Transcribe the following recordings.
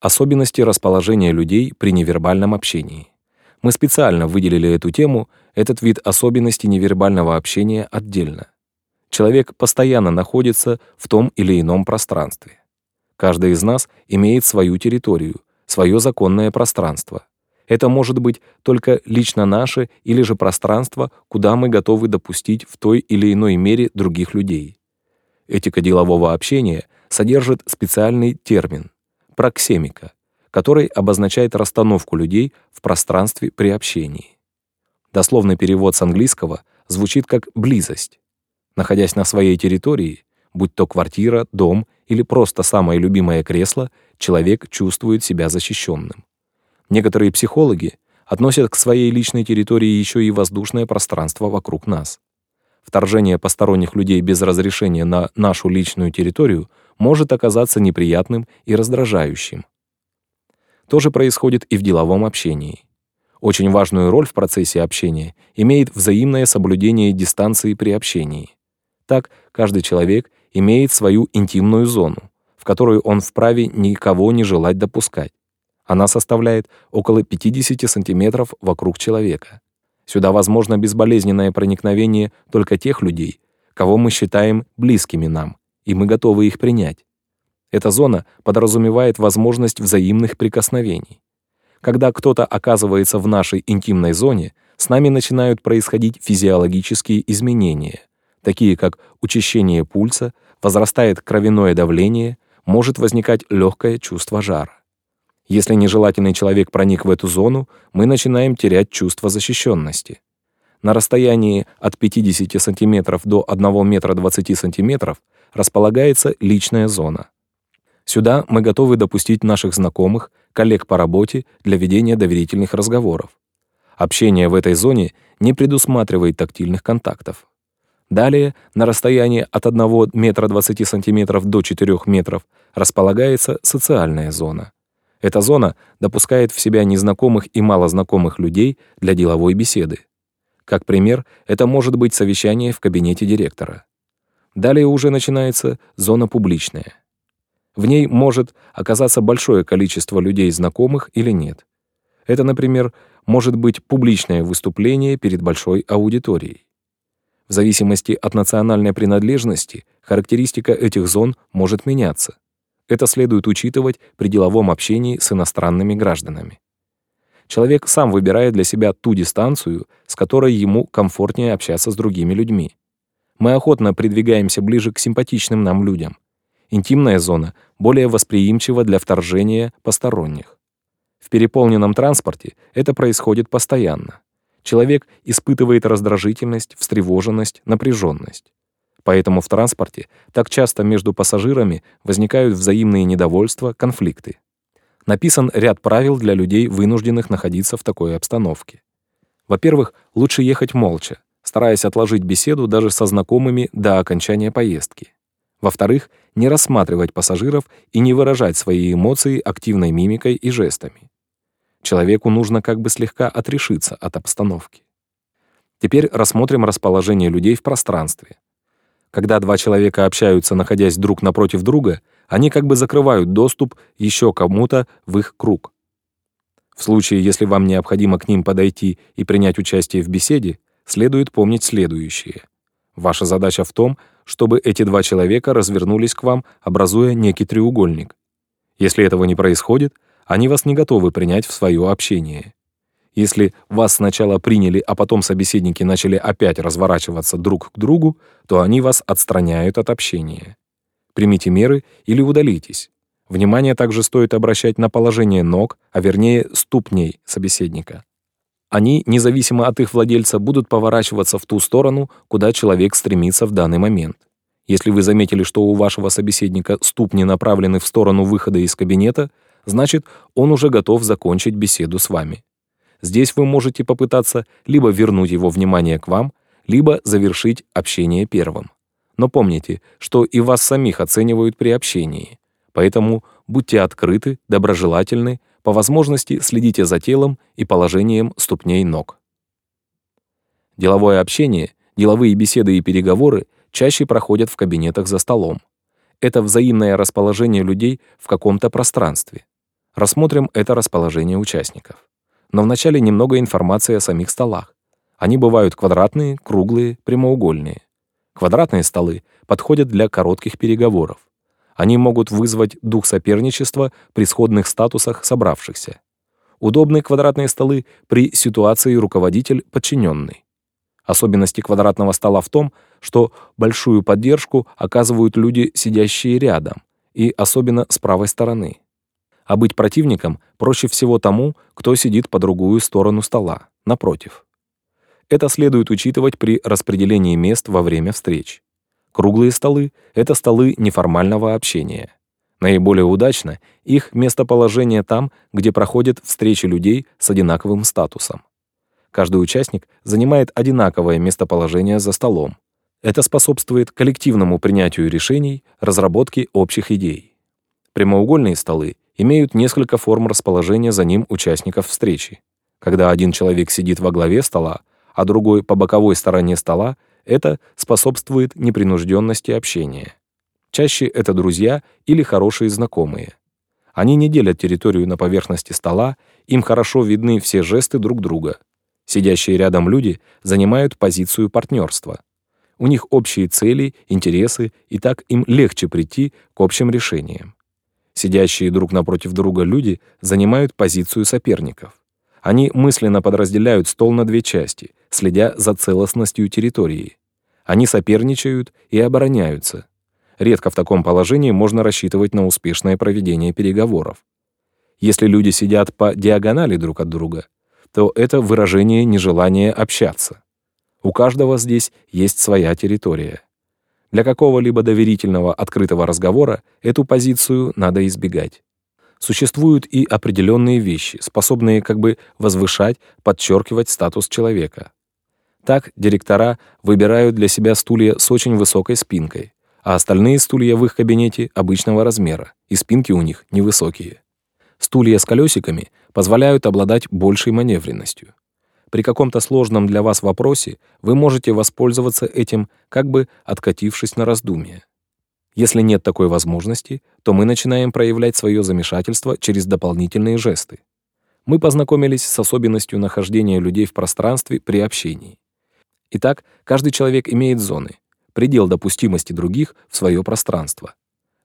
Особенности расположения людей при невербальном общении. Мы специально выделили эту тему, этот вид особенностей невербального общения отдельно. Человек постоянно находится в том или ином пространстве. Каждый из нас имеет свою территорию, свое законное пространство. Это может быть только лично наше или же пространство, куда мы готовы допустить в той или иной мере других людей. Этика делового общения содержит специальный термин — проксемика, который обозначает расстановку людей в пространстве при общении. Дословный перевод с английского звучит как «близость». Находясь на своей территории, будь то квартира, дом или просто самое любимое кресло, человек чувствует себя защищенным. Некоторые психологи относят к своей личной территории еще и воздушное пространство вокруг нас. Вторжение посторонних людей без разрешения на нашу личную территорию может оказаться неприятным и раздражающим. То же происходит и в деловом общении. Очень важную роль в процессе общения имеет взаимное соблюдение дистанции при общении. Так, каждый человек имеет свою интимную зону, в которую он вправе никого не желать допускать. Она составляет около 50 сантиметров вокруг человека. Сюда возможно безболезненное проникновение только тех людей, кого мы считаем близкими нам, и мы готовы их принять. Эта зона подразумевает возможность взаимных прикосновений. Когда кто-то оказывается в нашей интимной зоне, с нами начинают происходить физиологические изменения, такие как учащение пульса, возрастает кровяное давление, может возникать легкое чувство жара. Если нежелательный человек проник в эту зону, мы начинаем терять чувство защищенности. На расстоянии от 50 см до 1 метра 20 см располагается личная зона. Сюда мы готовы допустить наших знакомых, коллег по работе для ведения доверительных разговоров. Общение в этой зоне не предусматривает тактильных контактов. Далее, на расстоянии от 1 метра 20 см до 4 метров располагается социальная зона. Эта зона допускает в себя незнакомых и малознакомых людей для деловой беседы. Как пример, это может быть совещание в кабинете директора. Далее уже начинается зона публичная. В ней может оказаться большое количество людей знакомых или нет. Это, например, может быть публичное выступление перед большой аудиторией. В зависимости от национальной принадлежности характеристика этих зон может меняться. Это следует учитывать при деловом общении с иностранными гражданами. Человек сам выбирает для себя ту дистанцию, с которой ему комфортнее общаться с другими людьми. Мы охотно придвигаемся ближе к симпатичным нам людям. Интимная зона более восприимчива для вторжения посторонних. В переполненном транспорте это происходит постоянно. Человек испытывает раздражительность, встревоженность, напряженность. Поэтому в транспорте так часто между пассажирами возникают взаимные недовольства, конфликты. Написан ряд правил для людей, вынужденных находиться в такой обстановке. Во-первых, лучше ехать молча, стараясь отложить беседу даже со знакомыми до окончания поездки. Во-вторых, не рассматривать пассажиров и не выражать свои эмоции активной мимикой и жестами. Человеку нужно как бы слегка отрешиться от обстановки. Теперь рассмотрим расположение людей в пространстве. Когда два человека общаются, находясь друг напротив друга, они как бы закрывают доступ еще кому-то в их круг. В случае, если вам необходимо к ним подойти и принять участие в беседе, следует помнить следующее. Ваша задача в том, чтобы эти два человека развернулись к вам, образуя некий треугольник. Если этого не происходит, они вас не готовы принять в свое общение. Если вас сначала приняли, а потом собеседники начали опять разворачиваться друг к другу, то они вас отстраняют от общения. Примите меры или удалитесь. Внимание также стоит обращать на положение ног, а вернее ступней собеседника. Они, независимо от их владельца, будут поворачиваться в ту сторону, куда человек стремится в данный момент. Если вы заметили, что у вашего собеседника ступни направлены в сторону выхода из кабинета, значит, он уже готов закончить беседу с вами. Здесь вы можете попытаться либо вернуть его внимание к вам, либо завершить общение первым. Но помните, что и вас самих оценивают при общении. Поэтому будьте открыты, доброжелательны, по возможности следите за телом и положением ступней ног. Деловое общение, деловые беседы и переговоры чаще проходят в кабинетах за столом. Это взаимное расположение людей в каком-то пространстве. Рассмотрим это расположение участников. Но вначале немного информации о самих столах. Они бывают квадратные, круглые, прямоугольные. Квадратные столы подходят для коротких переговоров. Они могут вызвать дух соперничества при сходных статусах собравшихся. Удобные квадратные столы при ситуации руководитель-подчиненный. Особенности квадратного стола в том, что большую поддержку оказывают люди, сидящие рядом, и особенно с правой стороны. А быть противником проще всего тому, кто сидит по другую сторону стола, напротив. Это следует учитывать при распределении мест во время встреч. Круглые столы — это столы неформального общения. Наиболее удачно их местоположение там, где проходят встречи людей с одинаковым статусом. Каждый участник занимает одинаковое местоположение за столом. Это способствует коллективному принятию решений, разработке общих идей. Прямоугольные столы имеют несколько форм расположения за ним участников встречи. Когда один человек сидит во главе стола, а другой по боковой стороне стола, это способствует непринужденности общения. Чаще это друзья или хорошие знакомые. Они не делят территорию на поверхности стола, им хорошо видны все жесты друг друга. Сидящие рядом люди занимают позицию партнерства. У них общие цели, интересы, и так им легче прийти к общим решениям. Сидящие друг напротив друга люди занимают позицию соперников. Они мысленно подразделяют стол на две части, следя за целостностью территории. Они соперничают и обороняются. Редко в таком положении можно рассчитывать на успешное проведение переговоров. Если люди сидят по диагонали друг от друга, то это выражение нежелания общаться. У каждого здесь есть своя территория. Для какого-либо доверительного открытого разговора эту позицию надо избегать. Существуют и определенные вещи, способные как бы возвышать, подчеркивать статус человека. Так директора выбирают для себя стулья с очень высокой спинкой, а остальные стулья в их кабинете обычного размера, и спинки у них невысокие. Стулья с колесиками позволяют обладать большей маневренностью. При каком-то сложном для вас вопросе вы можете воспользоваться этим, как бы откатившись на раздумье. Если нет такой возможности, то мы начинаем проявлять свое замешательство через дополнительные жесты. Мы познакомились с особенностью нахождения людей в пространстве при общении. Итак, каждый человек имеет зоны, предел допустимости других в свое пространство.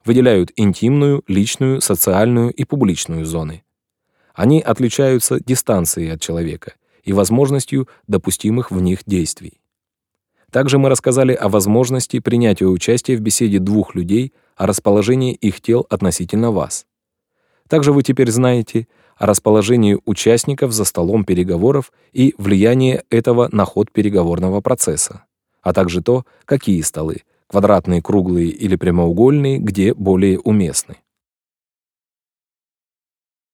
Выделяют интимную, личную, социальную и публичную зоны. Они отличаются дистанцией от человека и возможностью допустимых в них действий. Также мы рассказали о возможности принятия участия в беседе двух людей о расположении их тел относительно вас. Также вы теперь знаете о расположении участников за столом переговоров и влияние этого на ход переговорного процесса, а также то, какие столы, квадратные, круглые или прямоугольные, где более уместны.